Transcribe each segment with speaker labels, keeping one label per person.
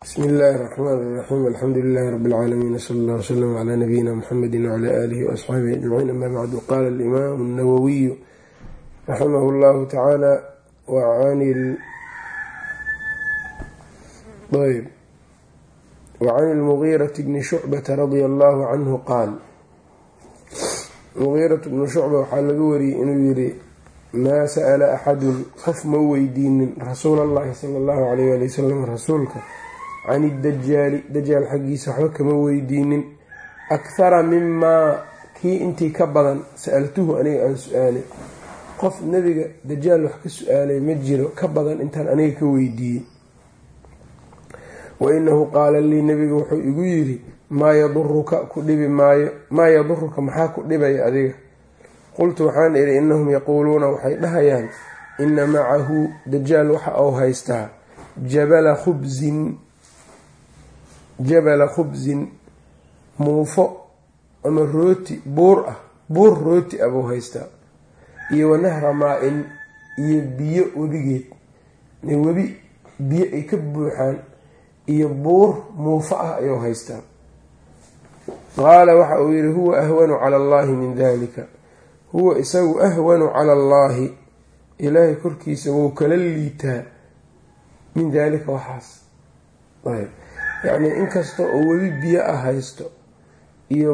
Speaker 1: bsmi illaahi raxmaan iraxiim alxamdu lilahi rabi lcaalamiin wsala allah wslm cla nabiyina muxamedi wcla aalihi waasxaabihi ajmaciin ama bacdu qaala alimaamu nawowiyu raximah llahu tacaala wacan ilmugiirati bni shucbata radia allahu canhu qaal mugiiratu bnu shucba waxaa laga wariyey inuu yiri maa sa'ala axadun qof ma weydiinin rasuul allahi sala allahu alayh ali wasalam rasuulka can idajaali dajaal xaggiisa waxba kama weydiinin. Akhara mimaa kii intii ka badan sa-altuhu aniga aan su'aalay qof nebiga dajaal wax ka su'aalay ma jiro ka badan intaan aniga ka weydiiyey wa inahu qaala lii nebiga wuxuu igu yiri maa yaduruka ku dhibi maayo maa yaduruka maxaa ku dhibaya adiga? Qultu waxaan idhi inahum yaquuluuna waxay dhahayaan ina macahu dajaal waxa uu haystaa jabala khubsin jabala khubsin muufo ama rooti buur ah buur rooti ah buu haystaa. Iyo wanahra maa-in iyo biyo webigeed. Webi biyo ay ka buuxaan iyo buur muufo ah ayuu haystaa. Qaala waxa uu yihi huwa ahwanu cala allahi min dalika huwa isagu ahwanu cala allaahi. Ilaahay korkiisa wuu kala liitaa min daalika waxaas. Ayb yacnii inkasta oo weli biyo ah haysto iyo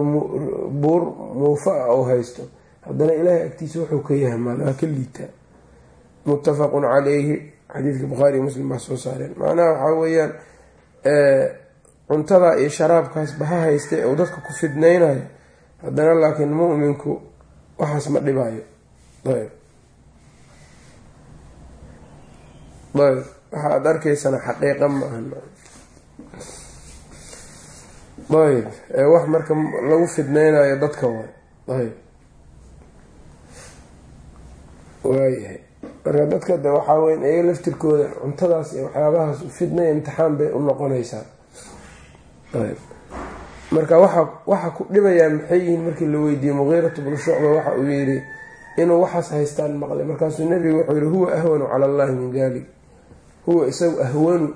Speaker 1: buur muufa ah oo haysto haddana ilaahay agtiisa wuxuu ka yahmaan waa ka liitaa muttafaqun caleyhi xadiidka bukhaariiyo muslim baa soo saareen. Macnaha waxaa weeyaan cuntadaa iyo sharaabkaas baha haystay uu dadka ku fidnaynayo haddana laakiin muminku waxaas ma dhibaayo. Ayb ayb waxa aada arkaysana xaqiiqa ma ahan ayb. Wax marka lagu fidneynayo dadka waay. Ayb. Waayahay marka dadka de waxaa weyn iyaga laftirkooda cuntadaas iyo waxyaabahaas fidnay imtixaan bay u noqonaysaa. Ayb. Marka waxa waxa ku dhibayaa maxay yihiin markii la weydiiyey muqiiratu bnu shucba waxa uu yidhi inuu waxaas haystaan maqlay markaasuu nebigu wuxuu yihi huwa ahwanu cala allahi min dalik huwa isagu ahwanu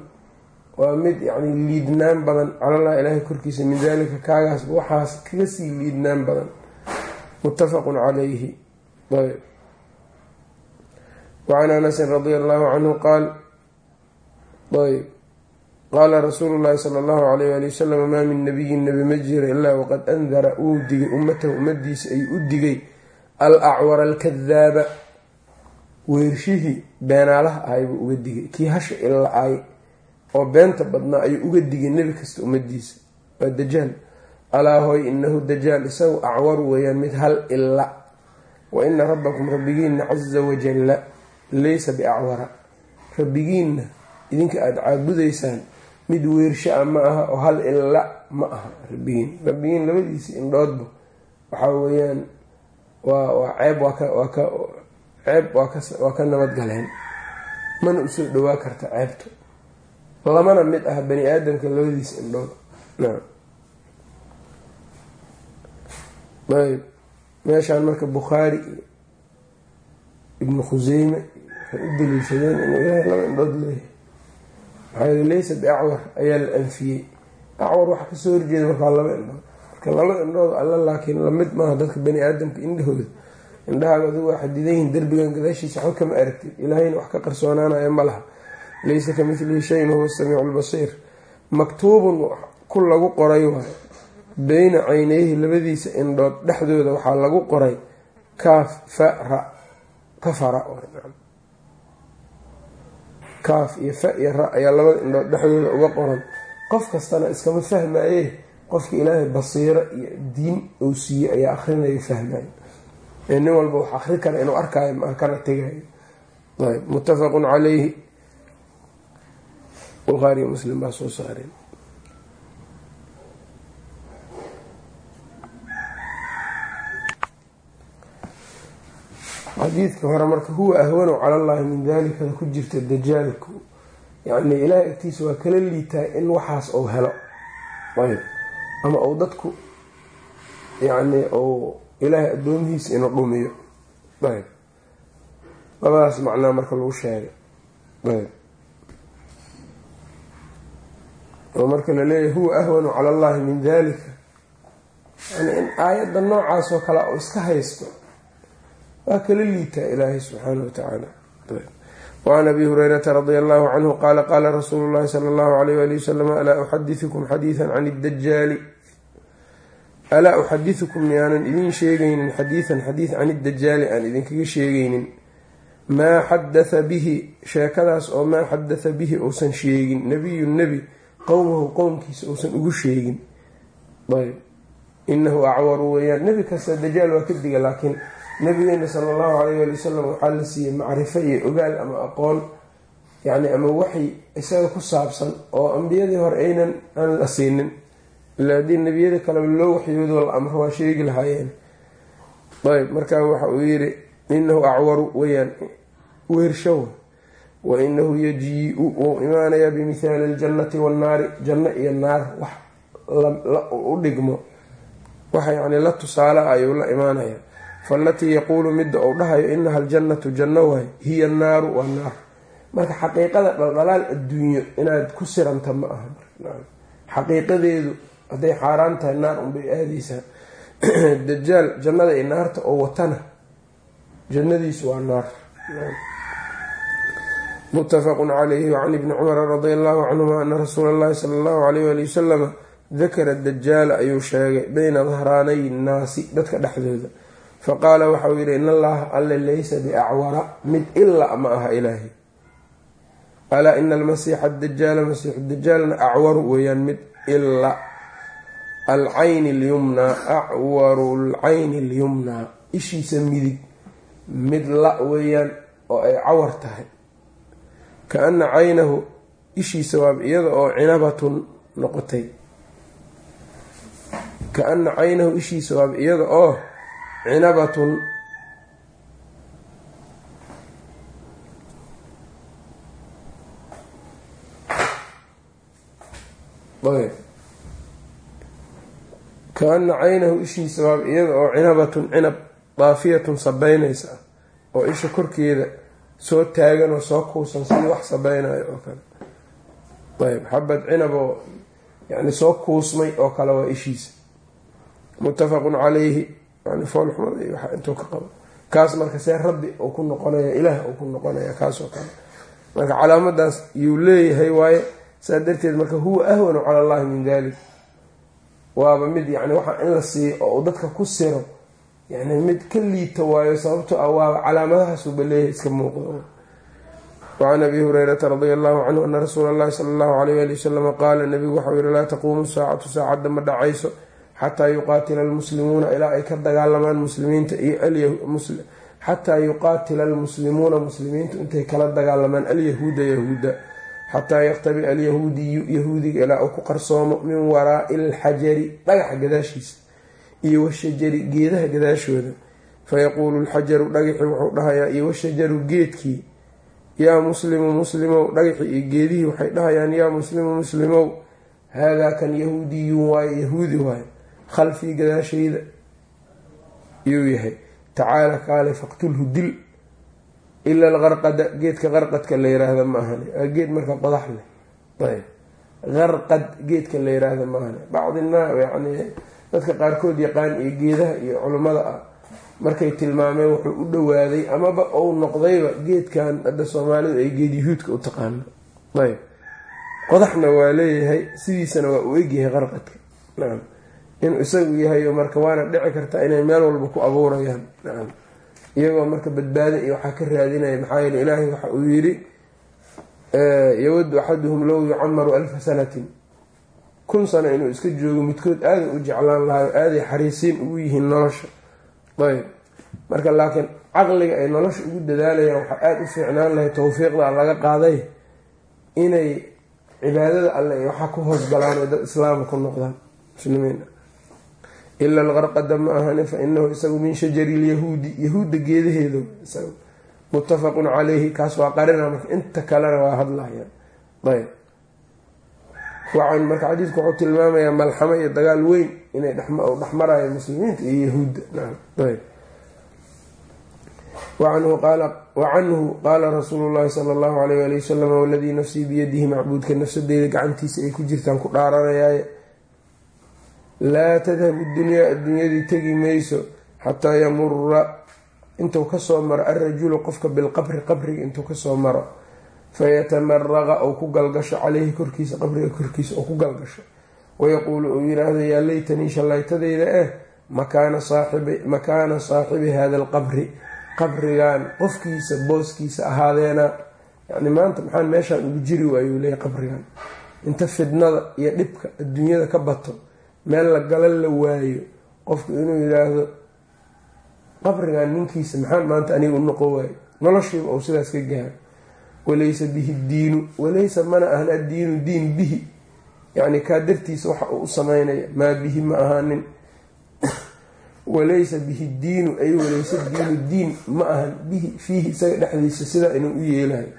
Speaker 1: waa mid yacni liidnaan badan. Calallah ilaahay korkiisa min dalika kaagaas waxaas kaga sii liidnaan badan. Muttafaqun calayhi. Ayb. Wacan anasin radia allahu canhu qaal ayb. Qaala rasuulu llahi sala allahu alayh ali wasalam maa min nabiyin nebi ma jiro ilaa waqad andara wuu digay ummatahu ummadiisa ayuu u digay al acwara alkadaaba weershihii beenaalaha ahay buu uga digay. Kii hasha ila-ay oo beenta badnaa ayuu uga digay nebi kasta ummadiisa waa dajaal. Alaa hoy inahu dajaal isagu acwaru weeyaan mid hal ila wa ina rabbakum rabbigiinna casa wajalla laysa biacwara. Rabbigiinna idinka aada caabudaysaan mid weersha a ma aha oo hal ila ma aha. Rabbigiin rabbigiin labadiisa indhoodba waxaa weeyaan waa ceeb waa ka waa ka ceeb waa ka waa ka nabad galeen. Mana u soo dhawaa karta ceebta lamana mid ah bani aadamka labadiisa indhood. Ayb meeshaan marka bukhaari iyo ibnu khuseyme waxay u daliishadeen inuu ilaahay laba indhood leeyahay. Maxaa yili laysa biacwar ayaa la anfiyey. Acwar waxa ka soo horjeeda markaa laba indhood. Marka laba indhood alla laakiin la mid maaha dadka bani aadamka indhahooda. Indhahaaga adigu waa xadidayihin derbigan gadaashiisa waxba kama aragtid. Ilaahayna wax ka qarsoonaanaya ma laha laysa ka midlihi shayin wahuwa samiicu lbasiir maktuubun ku lagu qoray waay beyna cayneyhi labadiisa indhood dhexdooda waxaa lagu qoray kaaf fa ra kafara kaaf iyo fa iyo ra ayaa labada indhood dhexdooda uga qoran. Qof kastana iskama fahmaye qofka ilaahay basiiro iyo diin uu siiyey ayaa akrinayo fahmayo ee nin walba wax akri kara inuu arkaayo ma kana tegayo. Ayb muttafaqun caleyhi bukhaariyo muslim baa soo saareen. Xadiidka hore marka huwa ahwanu cala allahi min dalikada ku jirta dajaalku. Yacni ilaahay agtiisa waa kala liitaa in waxaas uu helo. Ayb ama uu dadku yacni uu ilaahay addoomihiisa inuu dhumiyo. Ayb labadaas macnaa marka lagu sheegay. Ayb oo marka la leeyahay huwa ahwanu cala allahi min dalika yani in aayadda noocaas oo kale oo iska haysto waa kala liitaa ilaahay subxaana wa tacaala. Wacan abi hurayrata radi allahu canhu qaala qaala rasuulu llahi sala allahu alayh wali wasalam alaa uxadiukum xadiidan can iddajaali alaa uxadiukum miyaanan idiin sheegaynin xadiidan xadiid can iddajaali aan idinkaga sheegaynin. Maa xadatha bihi sheekadaas oo maa xadatha bihi uusan sheegin. Nabiyu nebi qowmahu qowmkiisa uusan ugu sheegin. Ayb. Inahu acwaru weeyaan. Nebi kasta dajaal waa ka diga laakiin nabigeena sala allahu alayh ali wasalam waxaa la siiyey macrifo iyo ogaal ama aqoon yacni ama waxy isaga ku saabsan oo ambiyadii hore aynan aan la siinin. Ila haddii nebiyada kaleba loo waxyoodo la amro waa sheegi lahaayeen. Ayb. Markaa waxa uu yidhi inahu acwaru weyaan weershowa wa inahu yajiiu wuu imaanayaa bimihaali aljannati wannaari janno iyo naar wax u dhigmo waxa yacni la tusaale ayuu la imaanaya faalatii yaquulu midda uu dhahayo inaha aljannatu janno waay hiya annaaru waa naar marka xaqiiqada dhaldhalaal adduunyo inaad ku siranta ma aha xaqiiqadeedu hadday xaaraan tahay naar unbay aadeysaa dajaal jannada iyo naarta oo watana jannadiisu waa naar mutafaqu calayhi wacan ibni cumara radi allahu canhuma ana rasuula allahi sala allahu alayh wali wasalama dakara dajaala ayuu sheegay bayna dahraanay nnaasi dadka dhexdooda. Faqaala waxauu yidhi in allaha alle laysa biacwara mid ila ma aha ilaahay alaa ina almasiixa adajaala masiixu dajaalna acwaru weeyaan mid ila alcayni lyumnaa acwaru lcayni alyumnaa ishiisa midig mid la weeyaan oo ay cawar tahay ka-ana caynahu ishiisa waaba iyada oo cinabatun noqotay. Ka-ana caynahu ishiisa waaba iyada oo cinabatun ka-ana caynahu ishiisa waaba iyada oo cinabatun cinab daafiyatun sabeynaysa oo isha korkeeda soo taagan oo soo kuusan sidii wax sabeynayo oo kale. Ayb xabad cinab oo yani soo kuusmay oo kale waa ishiisa muttafaqun calayhi yani foolxumada iyo waxa intuu ka qabo. Kaas marka see rabbi uu ku noqonaya ilaah uu ku noqonaya kaasoo kale. Marka calaamadaas yuu leeyahay waaye saa darteed marka huwa ahwanu cala allahi min dalik waaba mid yani waxaa in la siiyo oo uu dadka ku siro yani mid ka liita waayo sababto ah waaba calaamadahaasuuba leeyahay iska muuqdo. Wacan abi hurayrata radia allahu canhu ana rasuula allahi sala allahu alayh ali wasalama qaala nabigu waxau yihi laa taquumu saacatu saacadda ma dhacayso xataa yuqaatila almuslimuuna ilaa ay ka dagaalamaan muslimiinta iyo xataa yuqaatila almuslimuuna muslimiintu intay kala dagaalamaan alyahuuda yahuuda. Xataa yaqtabi alyahuudiyu yahuudiga ilaa uu ku qarsoomo min waraai alxajari dhagaxa gadaashiisa iyo washajari geedaha gadaashooda. Fayaquulu lxajaru dhagaxii wuxuu dhahayaa iyo washajaru geedkii. Yaa muslimu muslimow dhagaxii iyo geedihii waxay dhahayaan yaa muslimu muslimow haadaa kan yahuudiyun waaye yahuudi waaye khalfii gadaashayda yuu yahay. Tacaala kaale faqtulhu dil ila alqarqada geedka qarqadka la yiraahda ma ahane. Geed marka qodax leh. Ayb qarqad geedka la yiraahda ma ahane. Bacdina yani dadka qaarkood yaqaan iyo geedaha iyo culimmada ah. Markay tilmaameen wuxuu u dhowaaday amaba uu noqdayba geedkan hadda soomaalidu ay geed yahuudka u taqaano ayb. Qodaxna waa leeyahay sidiisana waa u egyahay qarqadka. Nacam inuu isagu yahay marka waana dhici kartaa inay meel walba ku abuurayaan. Nacam iyagoo marka badbaada iyo waxaa ka raadinaya maxaa yeele ilaahay waxa uu yidhi yawadu axaduhum low yucamaru alfa sanatin kun sano inuu iska joogo midkood aaday u jeclaan lahayo aaday xariisiin ugu yihiin nolosha. Ayb marka laakiin caqliga ay nolosha ugu dadaalayaan waxaa aada u fiicnaan lahay towfiiqda laga qaaday inay cibaadada alle ay waxaa ku hoosgalaan oo dad islaama ku noqdaan. Muslimiin. Ila alqarqada ma ahane fa inahu isagu min shajari lyahuudi yahuudda geedaheedo muttafaqun caleyhi kaas waa qarina marka inta kalena waa hadlaya. Ayb wacan marka xadiidku wuxuu tilmaamayaa malxamo iyo dagaal weyn inay dhexmarayo muslimiinta iyo yahuudda wacanhu qaala rasuulu llahi sala allahu alayh ali wasalam waladii nafsii biyadihi macbuudka nafsadeyda gacantiisa ay ku jirtaan ku dhaaranayaaye laa tadhabu dunyaa adduunyadii tegi mayso xataa yamura intuu ka soo maro alrajulu qofka bilqabri qabriga intuu ka soo maro fayatamaraqa ou ku galgasho caleyhi korkiisa qabriga korkiisa oo ku galgasho wayaquulu uu yiraahdo yaa laytanii shallaytadeyda eh makaana saaxibi hada alqabri qabrigan qofkiisa booskiisa ahaadeena yani maanta maxaan meeshaan ugu jiri waayuu leeya qabrigan inta fidnada iyo dhibka adduunyada ka bato meel la gala la waayo qofku inuu yidhaahdo qabrigan ninkiisa maxaan maanta aniga u noqon waayo noloshiiba uu sidaas ka gaaro walaysa bihi diinu walaysa mana ahan addiinu diin bihi. Yacni kaa dartiisa waxa uu u sameynaya maa bihi ma ahaanin. Walaysa bihi diinu ay walaysa diinu diin ma ahan bihi fiihi isaga dhexdiisa sidaa inuu u yeelayo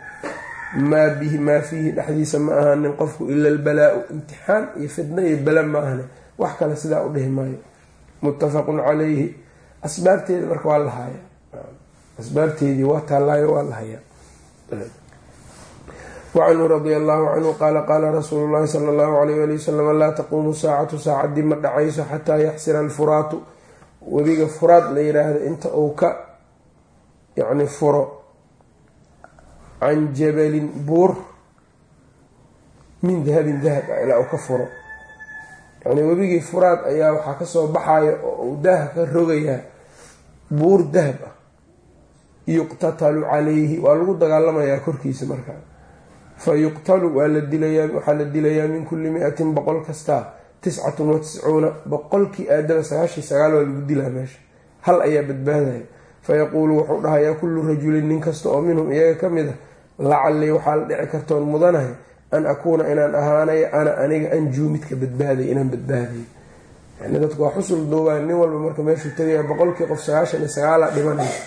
Speaker 1: maa bihi maa fiihi dhexdiisa ma ahaanin qofku ila albalaau imtixaan iyo fidno iyo bala ma ahne. Wax kale sidaa u dhihi maayo. Muttafaqun calayhi. Asbaabteeda marka waa la haaya asbaabteedii waa taallaayo waa la hayaa wacanhu radia allahu canhu qaala qaala rasuulu llahi sala allahu alayh ali wasalam laa taquumu saacatu saacadii ma dhacayso xataa yaxsira alfuraatu webiga furaad la yiraahdo inta uu ka yacni furo can jabalin buur min dahabin dahab ah ilaa uu ka furo yacni webigii furaad ayaa waxaa ka soo baxaya oo uu daaha ka rogayaa buur dahab ah yuqtatalu calayhi waa lagu dagaalamayaa korkiisa markaa fa yuqtalu waxaa la dilayaa min kulli mi-atin boqol kastaa tiscatun wa tiscuuna boqolkii aadaba sagaashii sagaal waa lagu dilaa meesha hal ayaa badbaadaya fayaquulu wuxuu dhahayaa kullu rajulin nin kasta oo minhum iyaga ka mid a lacallii waxaa la dhici kartoon mudanahay an akuuna inaan ahaanay ana aniga anjuu midka badbaaday inaan badbaadayo yani dadku waa xusul duubaan nin walba marka meeshuu tagaya boqolkii qof sagaashan iyo sagaala dhimanaya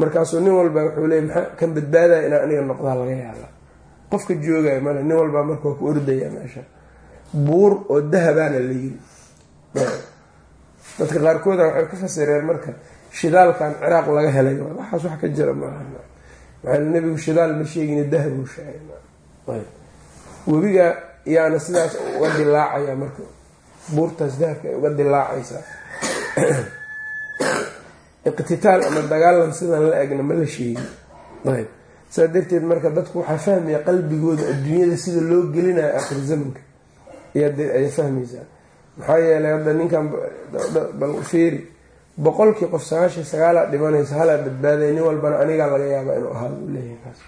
Speaker 1: markaasuu nin walba wuxuu leey maxaa kan badbaadaya inaan aniga noqdaa laga yaaba qofka joogaya male nin walbaa marka waa ku ordaya meesha. Buur oo dahabaana la yiri dadka qaarkooda waxay ka fasireen marka shidaalkan ciraaq laga helay. Waxaas wax ka jira maaha nebigu shidaal ma sheegin dahabuu sheegay. Webiga yaana sidaas uga dilaacaya marka. Buurtaas dahabka ay uga dilaacaysaa iqtitaal ama dagaalan sidan la egna ma la sheegin. Ayb saa darteed marka dadku waxaa fahmaya qalbigooda adduunyada sida loo gelinayo aakhir zamanka. Ay fahmaysaa maxaa yeelay hadda ninkan bal feeri boqolkii qof sagaashan sagaalaa dhimanaysa halaa badbaaday nin walbana anigaa laga yaabaa inuu ahaado u leeyahay kaas.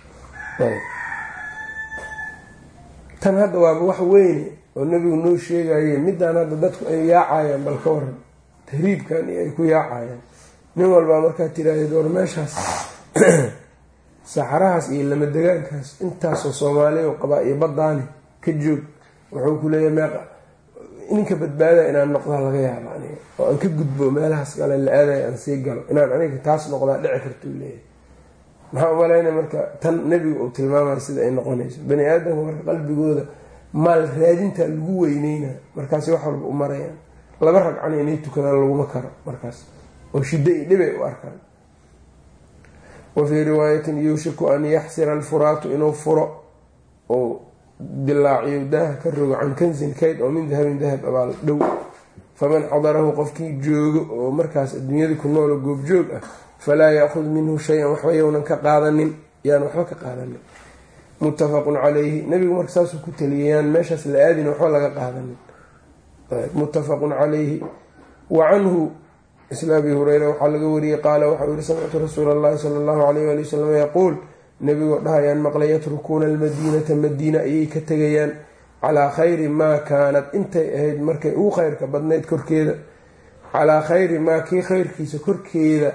Speaker 1: Tan hadda waaba wax weyne oo nebigu noo sheegaye midaan hadda dadku ay yaacayaan bal ka waran tahriibkan iyo ay ku yaacayaan. Nin walbaa markaa tiraahdeed war meeshaas saxarahaas iyo lamadegaankaas intaasoo soomaaliya qabaa iyo baddaani ka joog wuxuu ku leeyahay meeqa ninka badbaadaya inaan noqdaa laga yaaba aniga oo aan ka gudbo meelahaas kale la aadaya aan sii galo inaan aniga taas noqdaa dhici kartuu leeyahay. Maxaa umaleyna marka tan nebiga uu tilmaamaya sida ay noqonayso bani aadamka marka qalbigooda maal raadinta lagu weyneyna markaasi wax walba u marayaan laba ragcana inay tukadaan laguma karo markaas oo shiddo iyo dhibay u arkaan wa fii riwaayatin yuushiku an yaxsira alfuraatu inuu furo oo dilaaciyo daaha ka rogo can kansin kayd oo min dahabin dahab abaal dhow faman xadarahu qofkii joogo oo markaas adduunyada ku noolo goobjoog ah falaa yaakhud minhu shay-an waxba yownan ka qaadanin yaan waxba ka qaadanin muttafaqun calayhi nabigu marka saasuu ku taliyay yaan meeshaas la aadin waxba laga qaadanin muttafaqun calayhi wa canhu isla abi hureyra waxaa laga wariyey qaala waxau yihi samictu rasuula allahi sala allahu alayh ali wasalam yaquul nebigoo dhahayaan maqlay yatrukuuna almadiinata madiina ayay ka tegayaan calaa khayri maa kaanat intay ahayd markay ugu khayrka badnayd korkeeda calaa khayri maa kii khayrkiisa korkeeda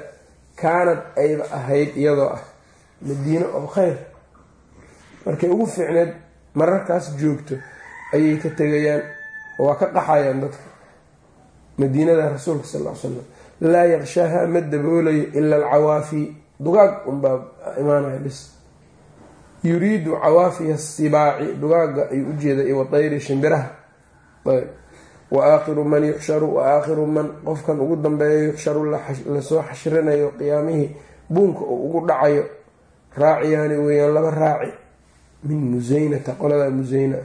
Speaker 1: kaanad ayba ahayd iyadoo ah madiino oo khayr. Markay ugu fiicneed mararkaas joogto ayay ka tegayaan waa ka qaxayaan dadka madiinada rasuulka sal l slam laa yaqshaaha ma daboolayo ila alcawaafi. Dugaag unbaa imaanaya bis. Yuriidu cawaafiya sibaaci dugaaga ayuu ujeeda iyo watayri shimbiraha. Wa aakhiru man yuxsharu wa aakhiru man qofkan ugu dambeeya yuxsharu la soo xashrinayo qiyaamihii buunka uu ugu dhacayo raaciyaani weeyaan laba raaci. Min musaynata qolada musayna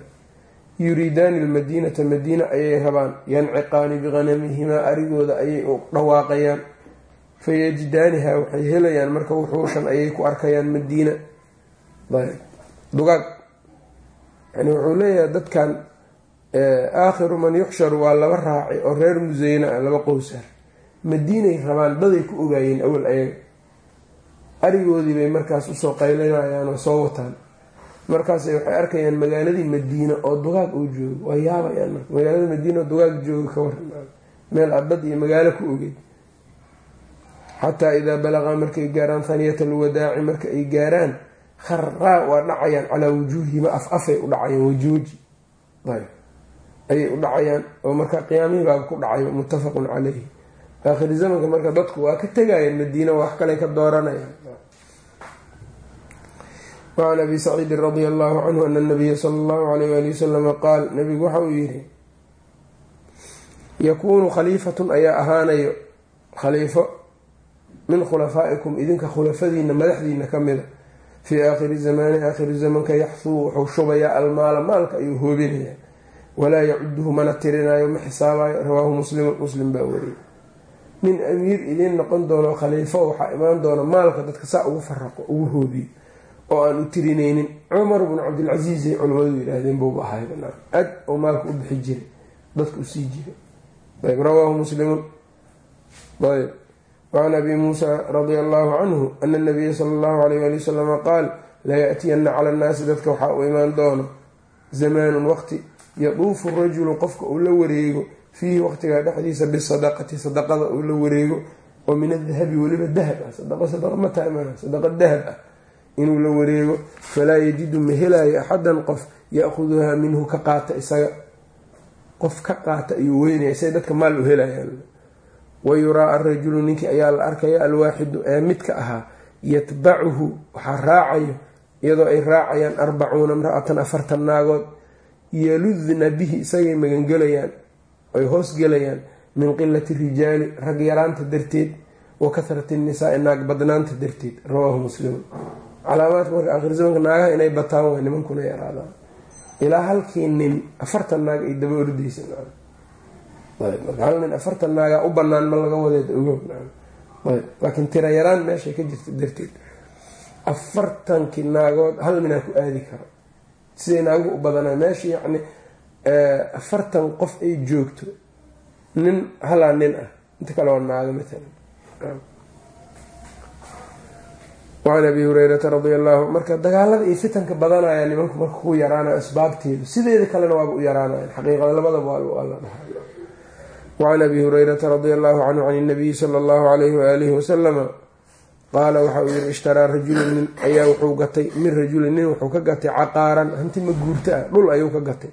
Speaker 1: yuriidaani almadiinata madiina ayay rabaan yanciqaani biqanamihimaa arigooda ayay u dhawaaqayaan. Fayajidaaniha waxay helayaan marka wuxuushan ayay ku arkayaan madiina. Dugaag. Yani wuxuu leeyahay dadkan aakhiru man yuxsharu waa laba raaci oo reer museyne ah laba qowsar madiinay rabaan daday ku ogaayeen awal ayaga. Arigoodii bay markaas u soo qaylinayaan oo soo wataan markaas waxay arkayaan magaaladii madiina oo dugaag uu joogo. Waa yaabayaan marka. Magaalada madiina oo dugaag jooga ka waran meel adad iyo magaalo ku ogeyd xataa idaa balaqaa markay gaaraan haniyat alwadaaci marka ay gaaraan kharaa waa dhacayaan calaa wujuuhihima af afay u dhacayaan wajuuji ayay u dhacayaan oo marka qiyaamihii baa ku dhacayo muttafaqun caleyhi aakhiri zamanka marka dadku waa ka tegayaan madiina wax kale ka dooranayaan wacan abi saciidin radia allahu canhu ana nabiya sala allahu alayh ali wasalama qaal nabigu waxa uu yihi yakuunu khaliifatun ayaa ahaanayo khaliifo min khulafaa'ikum idinka khulafadiina madaxdiina ka mida fii aakhiri zamaani aakhiri zamanka yaxfuu wuxuu shubayaa almaala maalka ayuu hoobinayaa walaa yacuduhu mana tirinaayo ma xisaabayo rawaahu muslimun muslim baa wariyay nin amiir idiin noqon doono khaliifo waxaa imaan doona maalka dadka saa ugu faraqo ugu hoobiyo oo aan u tirinaynin. Cumar bnu cabdilcasiis ay culimmadu yidhaahdeen buuba ahay ad oo maalka u bixi jiray dadka u sii jiray. Ayb rawaahu muslimun. Ayb wacan abi muusa radia allahu canhu ana nabiya sala allahu alayh ali wasalama qaal layatiyana cala annaasi dadka waxaa u imaan doono zamaanun waqti yaduufu rajulu qofka uu la wareego fiihi waqtigaa dhexdiisa bisadaqati sadaqada uu la wareego oo min adahabi weliba dahab ah. Sadaqo sadaqa ma tahay maa sadaqa dahab ah inuu la wareego falaa yajidu ma helaayo axadan qof ya-khuduhaa minhu ka qaata isaga. Qof ka qaata ayuu weynaya say dadka maal u helayaan. Wa yuraa arajulu ninkii ayaa la arkaya alwaaxidu ee midka ahaa yatbacuhu waxaa raacayo iyadoo ay raacayaan arbacuuna imra-atan afartan naagood yaludna bihi isagay magangelayaan ay hoosgelayaan min qilati rijaali rag yaraanta darteed wa kahrati nisaai naag badnaanta darteed rawaahu muslimun calaamaadka marka akhir zamanka naagaha inay bataan way nimankuna yaraadaan ilaa halkii nin afartan naag ay daba ordeysa marka hal nin afartan naagaa u banaan ma laga wadeed ogo laakiin tira yaraan meeshay ka jirta darteed. Afartankii naagood hal ninaa ku aadi karo. Siday naagu u badanaa meesha yacni afartan qof ay joogto nin halaa nin ah. Inta kale waa naago maalan wacan abi hureyrata radia allahu marka dagaalada iyo fitanka badanaya nimanku marka ku yaraanayo asbaabteedu sideeda kalena waaba u yaraanayan xaqiiqada labadaba wacan abi hureyrata radia allahu canhu can inabiyi sala allahu alayhi waalihi wasalama qaala waxa uu yihi ishtaraa rajulun nin ayaa wuxuu gatay min rajulin nin wuxuu ka gatay caqaaran hanti ma guurto ah dhul ayuu ka gatay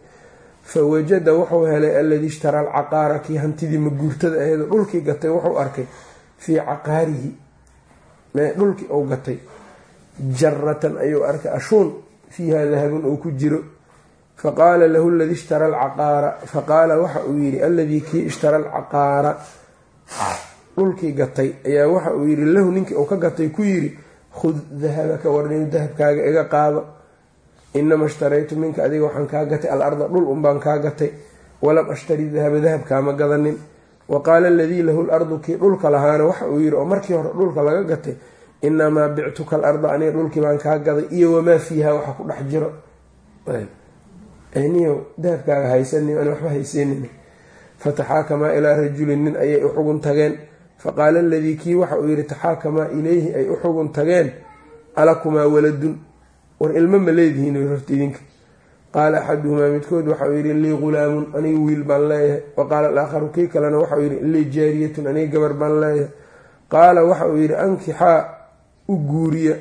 Speaker 1: fa wajada wuxuu helay alladii ishtaraa alcaqaara kii hantidii maguurtada aheedo dhulkii gatay wuxuu arkay fii caqaarihi dhulkii uu gatay jaratan ayuu arkay ashuun fiiha dahabun uu ku jiro. Faqaala lahu ladii ishtara alcaqaara faqaala waxa uu yidhi alladii kii ishtara alcaqaara. Dhulkii gatay ayaa waxa uu yidhi lahu ninkii uu ka gatay ku yidhi khud dahabaka warnin dahabkaaga iga qaado. Inama ishtaraytu minka adiga waxaan kaa gatay alarda dhul unbaan kaa gatay. Walam ashtari dahaba dahabkaama gadanin wa qaala aladii lahu lardu kii dhulka lahaana waxa uu yidhi oo markii hore dhulka laga gatay inamaa bictuka alarda aniga dhulkii baan kaa gaday iyo wamaa fiiha waxa ku dhex jiro. Niyo dahabkaaga haysanin an waxba haysanin fataxaakamaa ilaa rajulin nin ayay u xugun tageen. Faqaala aladii kii waxa uu yidhi taxaakamaa ileyhi ay u xugun tageen. Alakumaa waladun. War ilmo ma leedihiin rorta idinka qaala axaduhumaa midkood waxa uu yidhi lii ghulaamun aniga wiil baan leeyahay wa qaala alaakharu kii kalena waxa uu yidhi lii jaariyatun aniga gabar baan leeyahay qaala waxa uu yidhi ankixaa u guuriya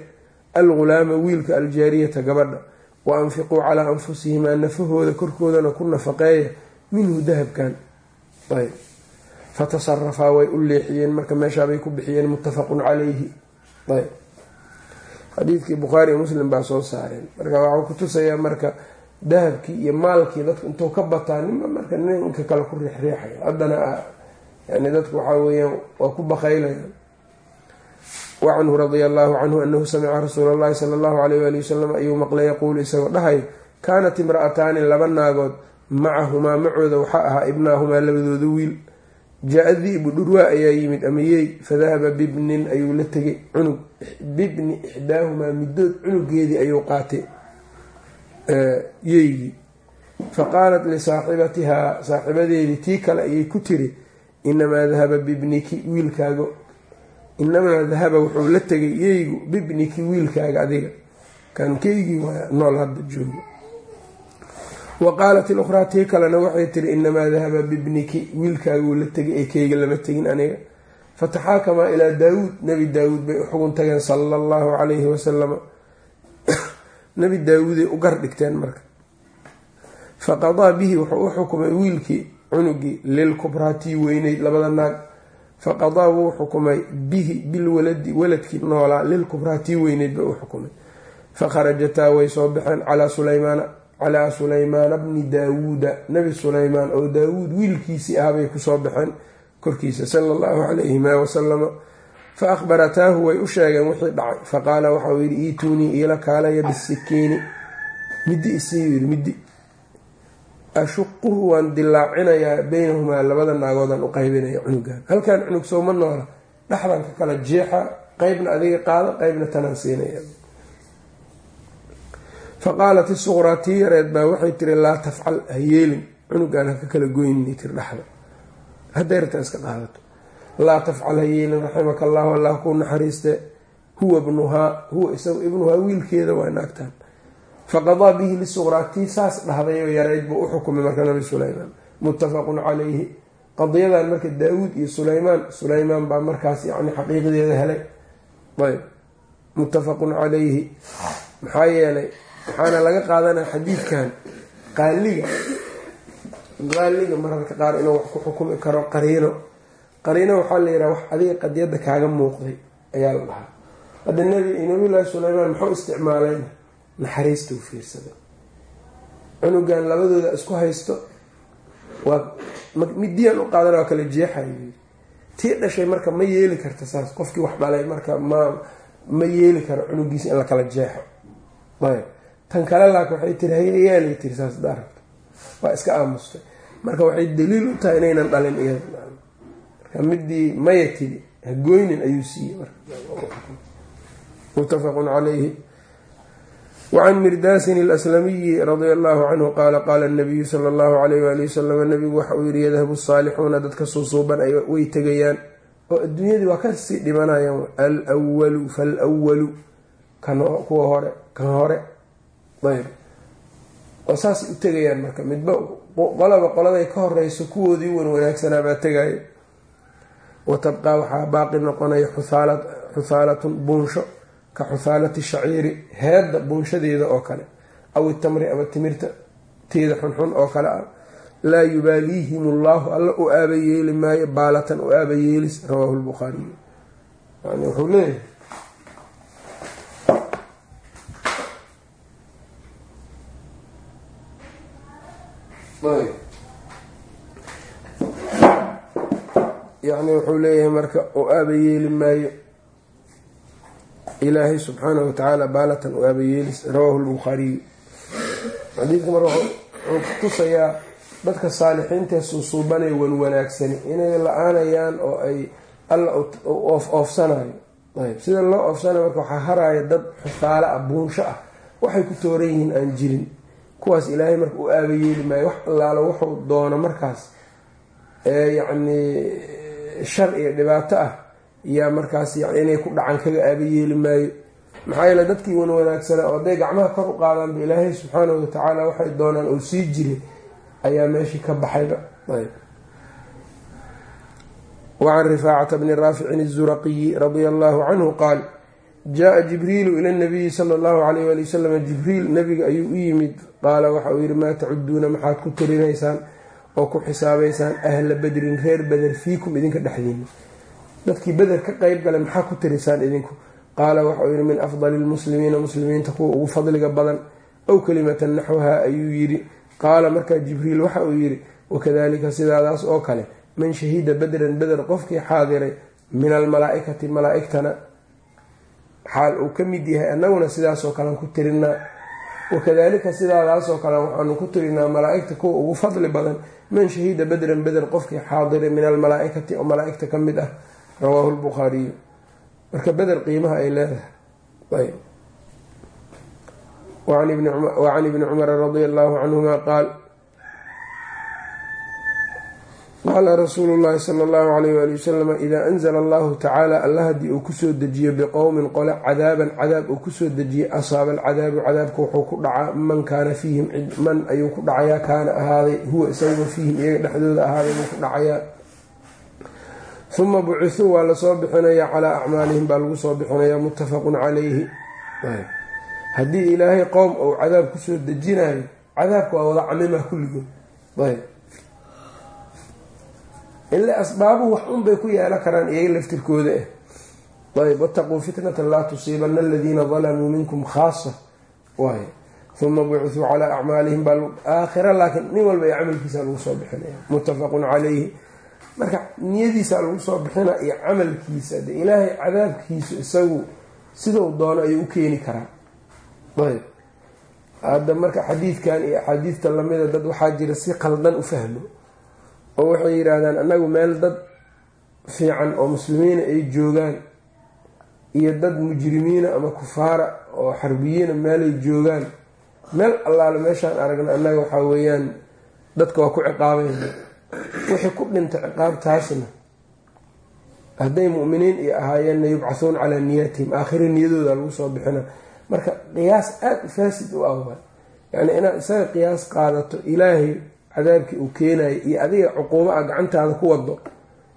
Speaker 1: algulaama wiilka aljaariyata gabadha wa anfiquu calaa anfusihimaa nafahooda korkoodana ku nafaqeeya minhu dahabkan fatasarafaa way u leexiyeen marka meeshaabay ku bixiyeen muttafaqun calayhi xadiidkii bukhaari muslim baa soo saareen marka waxau ku tusayaa marka dahabkii iyo maalkii dadku intuu ka bataa ninba marka ninka kale ku riixriixaya haddana yani dadku waxaa weyaan waa ku bakaylayaan wacanhu radia allaahu canhu anahu samica rasuula llahi sala allahu alayh ali wasalam ayuu maqlay yaquulu isagoo dhahay kaanat imra'ataani laba naagood macahumaa macooda waxaa ahaa ibnaahumaa labadooda wiil. Jaa dibu dhurwaa ayaa yimid ama yeey fadahaba bibnin ayuu la tegay cunug bibni ixdaahumaa midood cunugeedii ayuu qaatay yeygii faqaalat lisaaxibatihaa saaxibadeedii tii kale ayay ku tiri inamaa dahaba bibniki wiilkaaga inamaa dahaba wuxuu la tegay yeygu bibniki wiilkaaga adiga. Kan keygii waa nool hadda joogo wa qaalat ilukhraa tii kalena waxay tiri inamaa dahaba bibniki wiilkaaga uu la tegay ee keyga lama tegin aniga. Fataxaakamaa ilaa daawuud nebi daawuud bay u xugun tageen sala allahu calayhi wasalama nebi daawuuday u gar dhigteen marka. Faqadaa bihi wuxuu u xukumay wiilkii cunugii lilkubraa tii weyneyd labada naag. Faqadaa wuu xukumay bihi bilwaladi waladkii noolaa lilkubraa tii weyneyd ba u xukumay. Fakharajataa way soo baxeen calaa sulaymaana calaa sulaymaana bni daawuuda. Nebi sulaymaan oo daawuud wiilkiisii ah bay ku soo baxeen korkiisa sala allahu calayhima wasalama fa akhbarataahu way u sheegeen wixii dhacay faqaala waxau yidhi iituunii iila kaalaya bisikiini middi isii yiri middi ashuquhu waan dilaacinayaa beynahumaa labada naagoodaan u qaybinaya cunugan halkan cunug sowma noola dhexdan ka kala jeexa qeybna adiga qaada qeybna tanaan siinaya faqaalat isuqraa tii yareed baa waxay tiri laa tafcal ha yeelin cunugaan haka kala goyni tir dhexda hadeerta iska qaadato laa tafcal ha yeelin raximaka allahu allah kuu naxariiste huwa ibnuhaa huwa isagu ibnuhaa wiilkeeda waa naagtaan. Faqadaa bihi lisuqraa tii saas dhahday oo yareyd buu u xukumay marka nabi sulaymaan. Muttafaqun calayhi. Qadiyadan marka daawuud iyo sulaymaan sulaymaan baa markaas yani xaqiiqdeeda helay. Ayb. Muttafaqun calayhi. Maxaa yeelay waxaana laga qaadanaya xadiidkan qaaliga. Qaaliga mararka qaar inuu wax ku xukumi karo qariino qariino waxaa la yidhaha wax adiga qadiyadda kaaga muuqday ayaa la dhahaa hadda nabiyullaahi sulaymaan muxuu isticmaalay? Naxariista u fiirsaday cunugan labadooda isku haysto waa midiyaan u qaadana waa kala jeexayo tii dhashay marka ma yeeli karta saas. Qofkii wax dhalay marka ma ma yeeli karo cunugiisa in la kala jeexo. Ayb. Tan kale laaka waxay tiri hayayaalay tiri saas da aragto waa iska aamustay. Marka waxay daliil u tahay inaynan dhalin marka midii maya tiri hagoynin ayuu siiyey muttafaqun calayhi wacan mirdaasin aslamiyi radia allahu canhu qaala qaala nabiyu sala allahu alayh waali wasalam nabigu waxa uu yihi yadhabu saalixuuna dadka suusuuban way tegayaan. Oo adduunyadii waa ka sii dhimanayaan alwalu falwalu kuwa hore kan hore. Ayb. Oo saasay u tegayaan marka. Midba qolaba qoladay ka horeyso kuwoodii wan wanaagsanaabaa tegaya wa tabqaa waxaa baaqi noqonaya xuthaalatun buunsho ka xuthaalati shaciiri heedda buunshadeeda oo kale aw itamri ama timirta teeda xunxun oo kale ah laa yubaaliihim ullahu alla u aaba yeeli maayo baalatan u aaba yeelis rawaahu lbukhaariy yani wuxuu leeyahay yani wuxuu leeyahay marka u aaba yeeli maayo. Ilaahay subxaanahu watacaala baalatan u aaba yeelis rawaahu lbukhaariyu xadiidka marka wuxuu kutusayaa dadka saalixiintae suusuubanay wan wanaagsani inay la'aanayaan oo ay alla oof oofsanayo ayb sida loo oofsanayo marka waxaa haraya dad xufaalo ah buunsho ah waxay ku tooran yihiin aan jirin. Kuwaas ilaahay marka u aaba yeeli maayo wax allaalo wuxuu doono markaas yacni shar iyo dhibaato ah yaa markaas inay ku dhacan kaga aaba yeeli maayo. Maxaa yeele dadkii wan wanaagsanaa oo hadday gacmaha kor u qaadaanba ilaahay subxaanahu watacaala waxay doonaan oo sii jiray ayaa meeshii ka baxayba wacan rifaacata bni raaficin الzuraqiyi radia allahu canhu qaal jaa jibriilu ila nabiyi sala allahu alayh wali wasalam jibriil nabiga ayuu u yimid qaala waxa uu yihi maa tacuduuna maxaad ku tirinaysaan oo ku xisaabaysaan ahla badrin reer beder fiikum idinka dhexdiina dadkii beder ka qeyb galay maxaa ku tirisaan idinku? Qaala waxauu yihi min afdali lmuslimiina muslimiinta kuwa ugu fadliga badan ow kalimatan naxwaha ayuu yidhi. Qaala markaa jibriil waxa uu yidhi wakadalika sidaadaas oo kale man shahida bedran beder qofkii xaadiray min almalaa-ikati malaa-igtana xaal uu ka mid yahay annaguna sidaasoo kalean ku tirinaa wakadalika sidaadaasoo kale waxaanu ku tirinaa malaa-igta kuwa ugu fadli badan man shahida bedran beder qofkii xaadira min almalaa-ikati oo malaa-igta ka mid ah rawaahu lbukhaariyu marka beder qiimaha ay leedahay. Wacan ibni cumara radia allahu canhuma qaal qaala rasuulu llaahi sala allahu alayh waali wasalam idaa anzala allahu tacaala alla haddii uu ku soo dejiyo biqowmin qole cadaaban cadaab uu ku soo dejiyey asaaba alcadaabu cadaabka wuxuu ku dhacaa man kaana fiihim man ayuu ku dhacayaa kaana ahaaday huwa isaguba fiihim iyaga dhexdooda ahaaday buu ku dhacayaa uma bucithuu waa la soo bixinayaa calaa acmaalihim baa lagu soo bixinayaa muttafaqun calayhi haddii ilaahay qowm ou cadaab ku soo dejinayo cadaabka waa wada camima kulligood ayb ila asbaabuhu wax unbay ku yeelan karaan iyaga laftirkooda ah ayb wataquu fitnatan laa tusiibana aladiina dalamuu minkum khaasa. Waay uma bucithuu calaa acmaalihim baa aakhira laakiin nin walba iyo camalkiisa lagu soo bixinaya. Muttafaqun calayhi. Marka niyadiisa lagu soo bixina iyo camalkiisa de ilaahay cadaabkiisu isagu siduu doono ayuu u keeni karaa. Ayb hadda marka xadiidkan iyo axaadiidta lamida dad waxaa jira si qaldan u fahmo oo waxay yidhaahdaan annagu meel dad fiican oo muslimiina ay joogaan iyo dad mujrimiina ama kufaara oo xarbiyiina meelay joogaan. Meel allaale meeshaan aragna annaga waxaa weeyaan dadka waa ku ciqaabayna wixii ku dhinta ciqaabtaasna hadday mu'miniin iyo ahaayeenna yubcathuun calaa niyatihim aakhira niyadooda lagu soo bixina. Marka qiyaas aada u faasid u ah yacni inaad isaga qiyaas qaadato ilaahay cadaabkii uu keenayo iyo adiga cuquubo a gacantaada ku wado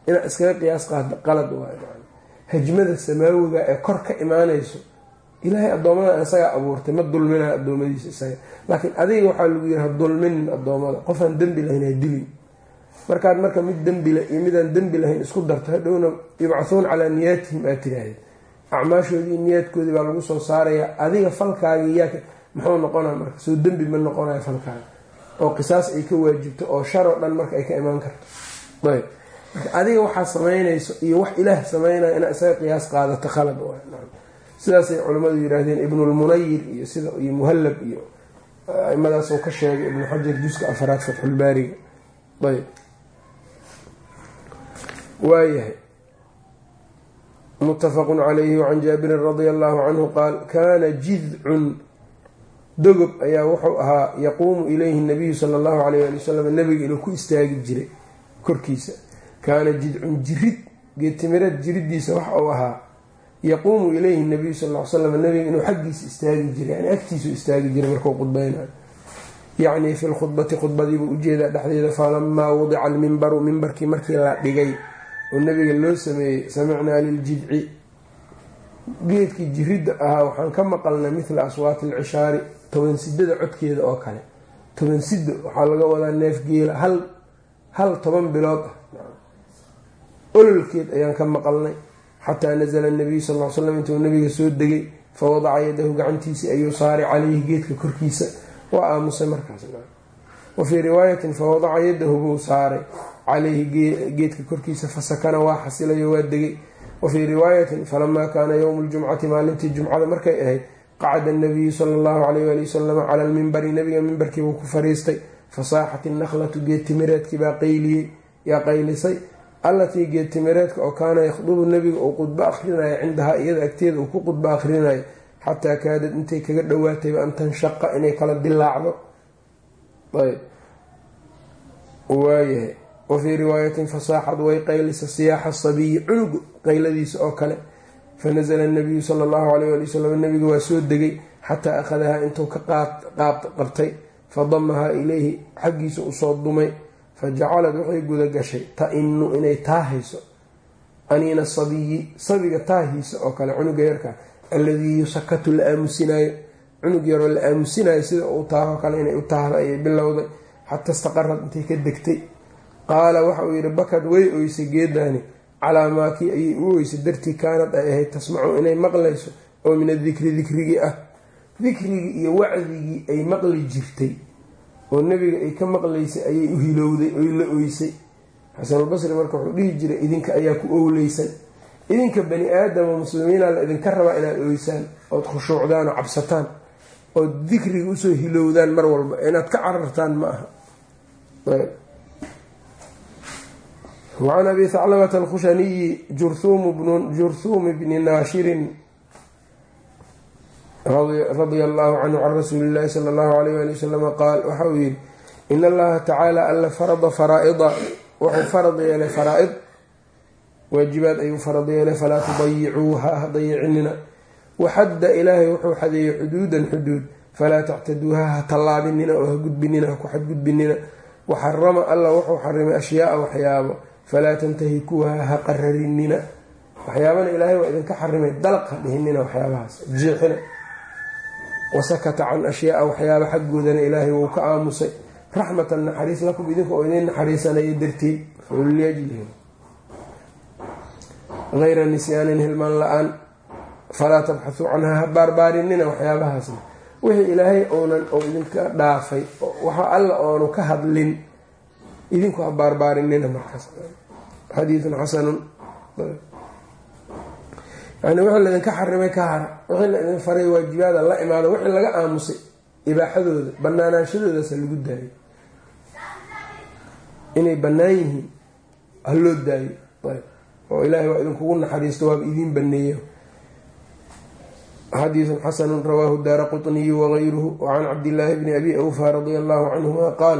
Speaker 1: inaad iskaga qiyaas qaaddo qalad waayo hajmada samaawiga ee kor ka imaanayso ilaahay addoommada isagaa abuurtay ma dulminayo addoommadiisa isaga. Laakiin adiga waxaa lagu yihi ha dulminin addoommada qofaan dembi lahayn ha dilin markaad marka mid dembile iyo midaan dembi lahayn isku darto hadhowna yubcahuun calaa niyaatihim aad tiraahda acmaashoodii niyaadkoodii baa lagu soo saarayaa adiga falkaagii yaa muxuu noqonaya marka? Soo dembi ma noqonayo falkaaga oo qisaas ay ka waajibto oo shar oo dhan marka ay ka imaan karto. Ayb. Marka adiga waxaa samaynayso iyo wax ilaah sameynaya inaa isaga qiyaas qaadato khalad sidaasay culimmadu yihaahdeen ibnulmunayir iyo sida iyo muhallab iyo aimadaasoo ka sheegay ibnu xajar juska afaraad fatxulbaariga ayb. Waayahay. Mutafaqu calayhi wacan jaabirin radia allahu canhu qaal kaana jidcun dogob ayaa wuxuu ahaa yaquumu ilayhi nabiyu sala allahu alayh ali wasalam nabiga inuu ku istaagi jiray korkiisa. Kaana jidcun jirid geetimireed jiridiisa wax uu ahaa. Yaquumu ilayhi nabiyu sal l slam nabiga inuu xaggiisa istaagi jiray yani agtiisu istaagi jiray markuu khudbeynayo yacni fi lkhudbati khudbadiibuu u jeedaa dhexdeeda falamaa wudica almimbaru mimbarkii markii la dhigay oo nabiga loo sameeyey samicnaa liljidci geedkii jiridda ahaa waxaan ka maqalnay mithla aswaati alcishaari tobansidada codkeeda oo kale. Tobansido waxaa laga wadaa neef geela hal hal toban bilood ah. Ololkeed ayaan ka maqalnay. Xataa nazala nabiyu sal l slam intuu nabiga soo degay fa wadaca yadahu gacantiisii ayuu saaray caleyhi geedka korkiisa. Waa aamusay markaas. Wa fii riwaayatin fa wadaca yadahu buu saaray caleyhi geedka korkiisa fasakana waa xasilayo waa degay wa fii riwaayatin falamaa kaana yowmu ljumcati maalintii jumcada markay ahayd qacada nabiyu sala allahu alayh ali wasalam cala almimbari nabiga mimbarkiibuu ku fariistay fasaaxat innakhlatu geedtimireedkii baa qayliyey yaa qaylisay allatii geedtimireedka oo kaana yakhdubu nabiga uu qudbo akhrinayo cindahaa iyada agteeda uu ku qudbo akhrinayo xataa kaadad intay kaga dhowaatayba an tanshaqa inay kala dilaacdo ayb waayahay wa fii riwaayatin fasaaxad way qaylisa siyaaxa sabiyi cunug qayladiisa oo kale. Fanasala nabiyu sala allahu alayh ali wasalam nabiga waa soo degay xataa akhadahaa intuu ka qabtay. Fadamahaa ilayhi xaggiisa u soo dumay. Fa jacalad waxay guda gashay ta-inu inay taahayso. Aniina sabiyi sabiga taahiisa oo kale cunuga yarka alladii yusakatu la aamusinaayo cunug yaroo la aamusinayo sida uu taaho kale inay u taahda ayay bilowday. Xata istaqarad intay ka degtay qaala waxa uu yidhi bakad way oysay geedaani. Calaa maakii ayay u oysay. Dartii kaanad ay ahayd tasmacu inay maqlayso oo min adikri dikrigii ah. Dikrigii iyo wacdigii ay maqli jirtay oo nebiga ay ka maqlaysay ayay u hilowday oy la oysay. Xasanulbasri marka wuxuu dhihi jiray idinka ayaa ku owleysan idinka bani aadama muslimiina la idinka rabaa inaad oysaan ood khushuucdaan oo cabsataan ood dikriga u soo hilowdaan mar walba. Inaad ka carartaan ma aha wacan abi haclabata alkhushaniyi jurhuum bni naashirin radia allahu canhu can rasuuli illahi sala allahu alayh ali wasalama qaal waxa uu yihi in allaha tacaala alla farada faraa-ida wuxuu farad yeelay faraa-id waajibaad ayuu farad yeelay falaa tudayicuuha ha dayicinina waxadda ilaahay wuxuu xadeeyey xuduudan xuduud falaa tactaduuha ha tallaabinina oo ha gudbinina ha ku xadgudbinina waxarama alla wuxuu xarimay falaa tantahikuuha ha qararinina waxyaabana ilaahay waa idinka xarimay dalq ha dhihinina waxyaabahaas jiixina wasakata can ashyaaa waxyaaba xaggoodana ilaahay wuu ka aamusay raxmatan naxariis lakum idinka oo idin naxariisanaya darteed liajlihim hayra nisyaanin hilmaan la'aan falaa tabxasuu canhaa ha baarbaarinina waxyaabahaasna wixii ilaahay uunan oo idinka dhaafay waxa alla oonu ka hadlin idinku ha baarbaarinina markaas. Xadiidun xasanun. Yani wixii laydinka xarimay ka hara. Wixii la idin faray waajibaada la imaado. Wixii laga aamusay ibaaxadooda banaanaanshadoodaasa lagu daayo. Inay bannaan yihiin ha loo daayo. Oo ilaahay waa idinkugu naxariisto waaba idiin baneeyo xadiidun xasanu rawaahu daara qutniyu wagayruhu wacan cabdillaahi bni abi awfa radia allahu canhuma qaal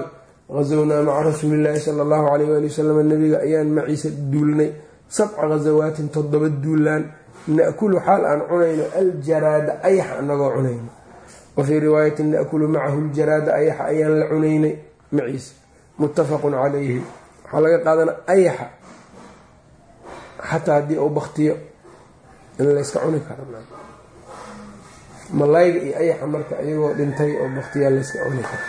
Speaker 1: gazownaa maca rasuuli illaahi sala allahu alayh waali wasalam nabiga ayaan maciisa duulnay sabca ghazawaatin toddoba duulaan na-kulu xaal aan cunayno aljaraada ayaxa anagoo cunayno wa fii riwaayatin na-kulu macahu ljaraada ayaxa ayaan la cunaynay maciisa muttafaqun calayhi waxaa laga qaadana ayaxa xataa haddii uu baktiyo in layska cuni karo malayga iyo ayaxa marka iyagoo dhintay oo baktiyaa layska cuni karo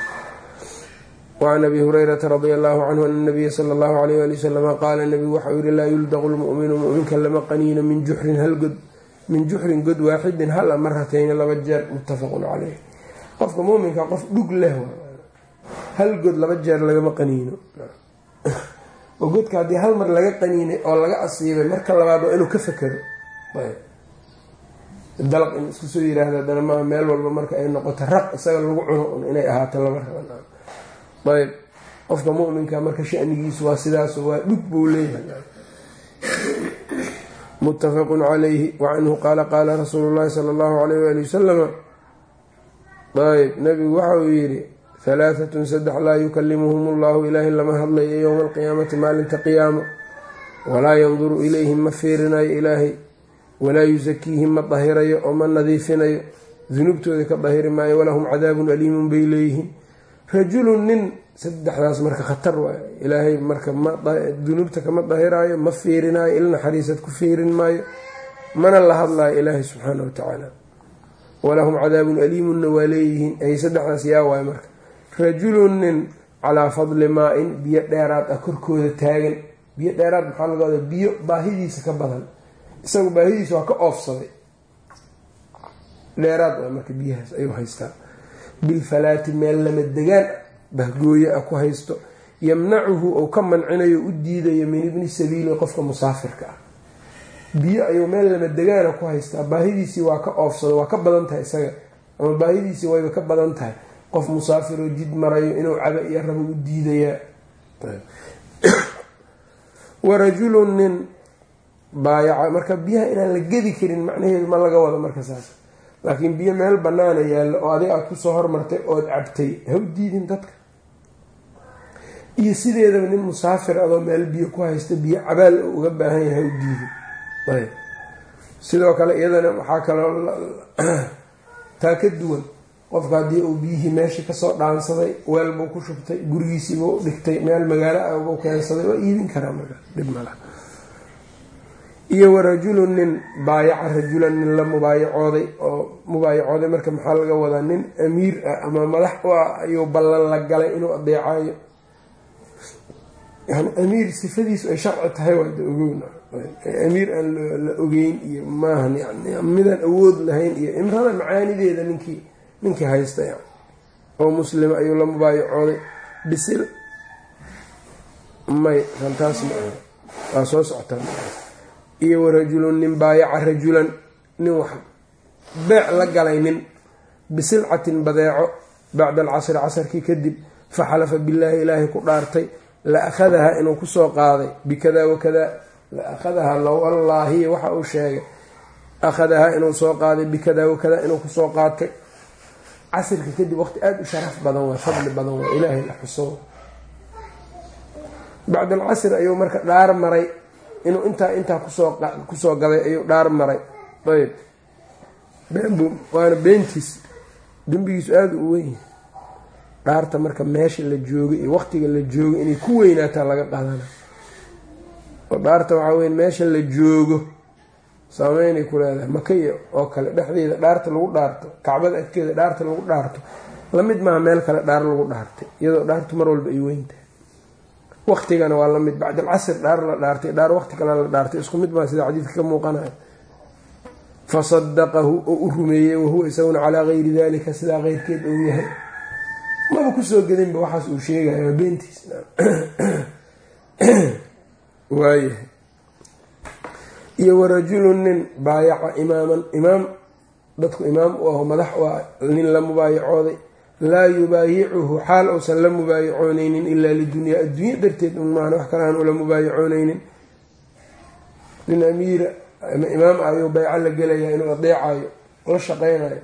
Speaker 1: wacan abi hurayrata radia allahu canhu ana nabiya sala allahu alayh ali wasalama qaala nabigu waxau yihi laa yuldaqu lmu'minu muminka lama qaniino min juxrin halgod min juxrin god waaxidin hal a maratayni laba jeer muttafaqun caleyh qofka muminka qof dhug leh hal god laba jeer lagama qaniino oo godka haddii hal mar laga qaniinay oo laga asiibay marka labaad waa inuu ka fakero yiraahda haddana maa meel walba marka ay noqoto raq isaga lagu cuno un inay ahaato lama raba ayb. Qofka muminka marka shanigiisu waa sidaas waa dhug buu leeyahay. Muttafaqun calayhi wacanhu qaala qaala rasuulu llahi sala allahu alayh waali wasalama ayb. Nabigu waxa uu yidhi halaahatun saddex laa yukalimuhum allahu ilaahay lama hadlayo yowma alqiyaamati maalinta qiyaamo. Walaa yanduru ilayhim ma fiirinayo ilaahay. Walaa yusakiihim ma dahirayo oo ma nadiifinayo. Dunuubtooda ka dahiri maayo walahum cadaabun aliimun bay leeyihiin rajulun nin saddexdaas marka khatar waay. Ilaahay marka dunuubta kama dahiraayo ma fiirinaayo il naxariisad ku fiirin maayo mana la hadlaayo ilaahay subxaana wa tacaala. Walahum cadaabun aliimunna waa leeyihiin. Ay saddexdaas yaa waay marka. Rajulun nin calaa fadli maa-in biyo dheeraad ah korkooda taagan. Biyo dheeraad maxaa laga wadaa? Biyo baahidiisa ka badan. Isagu baahidiisa waa ka oofsaday. Dheeraad waa marka biyahaas ayuu haystaa bilfalaati meel lama degaan bahgooye ah ku haysto. Yamnacuhu ou ka mancinayo u diidayo min ibni sabiili qofka musaafirka ah. Biyo ayuu meel lama degaana ku haystaa. Baahidiisii waa ka oofsado waa ka badan tahay isaga. Ama baahidiisii wayba ka badan tahay. Qof musaafiroo jid marayo inuu cabo iyo rabo u diidayaa warajulun nin baayaca marka biyaha inaan la gedi karin macnaheedu ma laga wado marka saas laakiin biyo meel banaana yaallo oo adiga aada ku soo hormartay ood cabtay. Ha diidin dadka. Iyo sideedaba nin musaafir adoo meel biyo ku haysta biyo cabaal oo uga baahan yahay ha u diidin. Sidoo kale iyadana waxaa kaloo taa ka duwan qofka haddii uu biyihii meeshii ka soo dhaansaday weel buu ku shubtay gurigiisiibuu dhigtay meel magaalo ah buu keensaday waa iibin karaa marka dhib mala iyo warajulun nin baayaca rajulan nin la mubaayacooday oo mubaayacooday marka maxaa laga wadaa? Nin amiir ah ama madax u ah ayuu ballan la galay inuu adeecayo yani amiir sifadiisu ay sharci tahay waada ogown amiir aan la ogeyn iyo maahan yani midaan awood lahayn iyo imrada macaanideeda ninkii ninkii haysta yani oo muslima ayuu la mubaayacooday. Bisil. May rantaas ma aha. Waa soo socotaa iyo warajulun nin baayaca rajulan nin wax beec la galay nin bisilcatin badeeco bacda alcasri casarkii kadib faxalafa billaahi ilaahay ku dhaartay la akhadahaa inuu ku soo qaaday bikada wakada la akhadahaa low allaahi waxa uu sheegay akhadahaa inuu soo qaaday bikada wakada inuu ku soo qaatay. Casirka kadib waqti aada u sharaf badan waa fadli badan waa ilaahay la xuso. Bacd alcasr ayuu marka dhaar maray inuu intaa intaa ku soo ku soo gaday ayuu dhaar maray. Ayb waana beentiis. Dembigiisu aada u weyn dhaarta marka meesha la joogay iyo waqtiga la joogay inay ku weynaataa laga qaadana. Oo dhaarta waxaa weya meesha la joogo. Saameynay ku leedahay. Makaya oo kale dhexdeeda dhaarta lagu dhaarto kacbada agteeda dhaarta lagu dhaarto. Lamid maaha meel kale dhaar lagu dhaartay iyadoo dhaartu mar walba ay weyntahay waqtigana waa la mid bacd alcasr dhaar la dhaartay dhaar waqti kale la dhaartay. Isku mid maa sida xadiidka ka muuqanayo fasadaqahu oo u rumeeyey wahuwa isaguna calaa gayri dalika sidaa keyrkeed ou yahay. Maba ku soo gedinba waxaas uu sheegaya beentiis. Waayahay iyo warajulun nin baayaca imaaman imaam dadku imaam u aho madax u ah nin la mubaayacooday laa yubaayicuhu xaal uusan la mubaayacooneynin ilaa lidunyaa adduunye darteed un maana wax kale ula mubaayacooneynin nin amiira ama imaam ayuu bayco la gelaya inuu adeecayo la shaqeynayo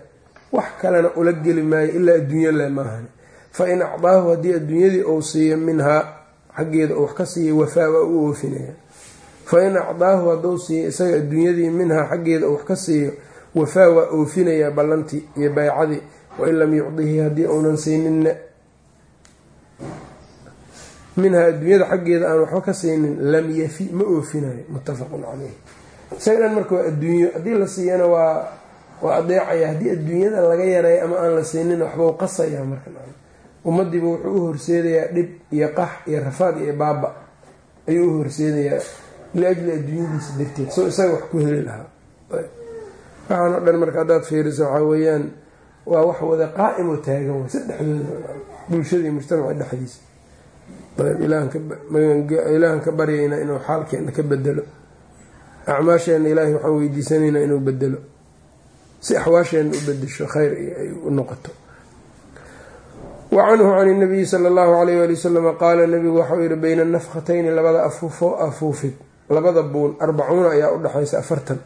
Speaker 1: wax kalena ula geli maayo ilaa adduunye le maahan fa in acdaahu haddii adduunyadii uu siiyo minhaa xaggeeda uu wax ka siiyo wafaa waa u oofinaya. Fa in acdaahu hadduu siiyo isaga adduunyadii minhaa xaggeeda uu wax ka siiyo wafaa waa oofinayaa ballantii iyo baycadii wain lam yucdihi haddii uunan siininna minhaa adduunyada xaggeeda aan waxba ka siinin lam yafi ma oofinayo muttafaqun caleyh isaga dhan marka waa adduunyo haddii la siiyana waa waa adeecaya haddii adduunyada laga yareeyo ama aan la siinina waxbau qasaya marka ummadiiba wuxuu u horseedayaa dhib iyo qax iyo rafaad iyo baaba ayuu u horseedayaa liajli adduunyadiisa darteed soo isaga wax ku heli lahaa waxaan o dhan marka haddaad fiiriso waxaa weeyaan waa wax wada qaa'im oo taagan saddexdooda bulshadii mujtamaca dhexdiisa. Ilaahan ka baryaynaa inuu xaalkeena ka bedelo acmaasheena ilaahay waxaan weydiisanaynaa inuu bedelo si axwaasheena u bedesho khayr ay u noqoto. Wa canhu can inabiyi sala allahu alayh waali wasalama qaala nabigu waxau yihi bayna nafkhatayni labada afuufo afuufid. Labada buun arbacuuna ayaa udhexaysa afartan.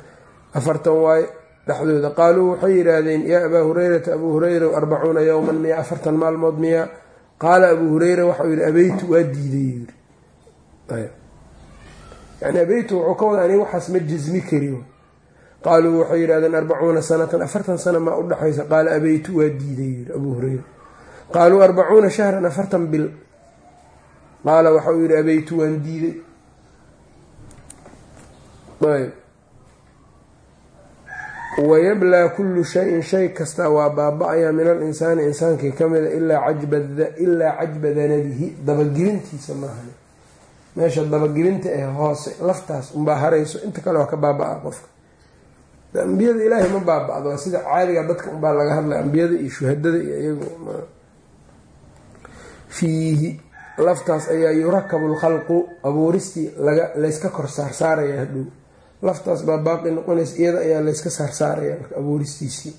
Speaker 1: Afartan waaye dhexdooda qaaluu waxay yidhaahdeen yaa abaa hureyrata abuu hureyra arbacuuna yowman miya afartan maalmood miyaa qaala abuu hureyra waxau yihi abeytu waa diiday yani abeytu wuxuu ka wada aniga waxaas ma jasmi kari qaaluu waxay yidhahdeen arbacuuna sanatan afartan sana maa udhexaysa qaala abeytu waa diiday yiri abuu hureyra qaaluu arbacuuna shahran afartan bil. Qaala waxau yihi abeytu waan diiday wayablaa kullu shayin shay kasta waa baaba-ayaa min al insaani insaankii ka mida ilaa cajba danabihi dabagelintiisa maahan meesha dabagelinta ee hoose laftaas unbaa harayso inta kale waa ka baaba-a qofka ambiyada ilaahay ma baaba-do waa sida caadiga dadka unbaa laga hadlaya ambiyada iyo shuhadada iyo iyagu fiihi laftaas ayaa yurakabu lkhalqu abuuristii laga layska kor saarsaaraya hadhow laftaas baa baaqi noqonaysa iyada ayaa layska saarsaaraya marka abuuristiisii